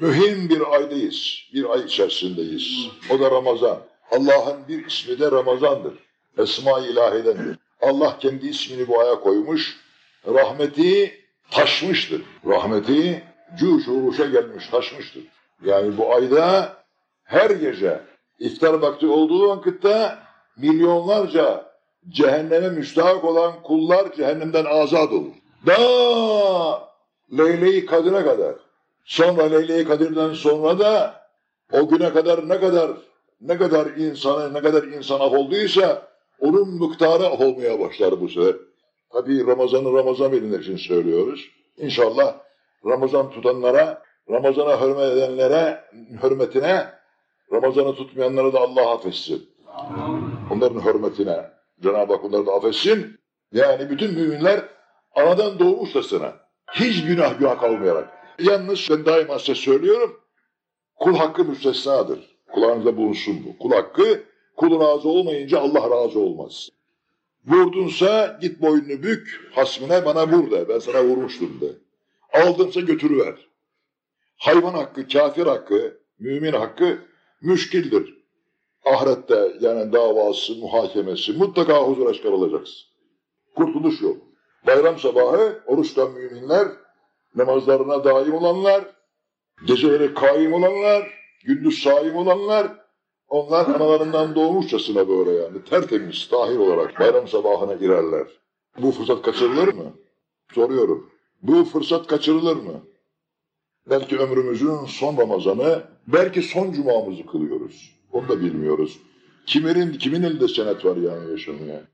Mühim bir aydayız. Bir ay içerisindeyiz. O da Ramazan. Allah'ın bir ismi de Ramazan'dır. Esma-i ilahidendir. Allah kendi ismini bu aya koymuş. Rahmeti taşmıştır. Rahmeti cuş uruşa gelmiş, taşmıştır. Yani bu ayda her gece iftar vakti olduğu vakitte milyonlarca cehenneme müstahak olan kullar cehennemden azat olur. Daha Leyle-i Kadir'e kadar. Sonra Leyle-i Kadir'den sonra da o güne kadar ne kadar ne kadar insana ne kadar insan af olduysa onun miktarı olmaya başlar bu sefer. Tabii Ramazan'ı Ramazan bilinir için söylüyoruz. İnşallah Ramazan tutanlara, Ramazan'a hürmet edenlere, hürmetine, Ramazan'ı tutmayanlara da Allah affetsin. Onların hürmetine Cenab-ı Hak onları da affetsin. Yani bütün müminler anadan doğmuşçasına, hiç günah günah kalmayarak. Yalnız ben daima size söylüyorum, kul hakkı müstesnadır. Kulağınızda bulunsun bu. Kul hakkı, kulun razı olmayınca Allah razı olmaz. Vurdunsa git boynunu bük, hasmine bana vur de, ben sana vurmuştum de. Aldınsa götürüver. Hayvan hakkı, kafir hakkı, mümin hakkı müşkildir. Ahirette yani davası, muhakemesi mutlaka huzura çıkarılacaksın. Kurtuluş yok. Bayram sabahı oruçtan müminler, namazlarına daim olanlar, geceleri kaim olanlar, gündüz saim olanlar, onlar analarından doğmuşçasına böyle yani tertemiz, tahir olarak bayram sabahına girerler. Bu fırsat kaçırılır mı? Soruyorum. Bu fırsat kaçırılır mı? Belki ömrümüzün son Ramazanı, belki son cumamızı kılıyoruz. Onu da bilmiyoruz. Kimin, kimin elinde senet var yani yaşamaya?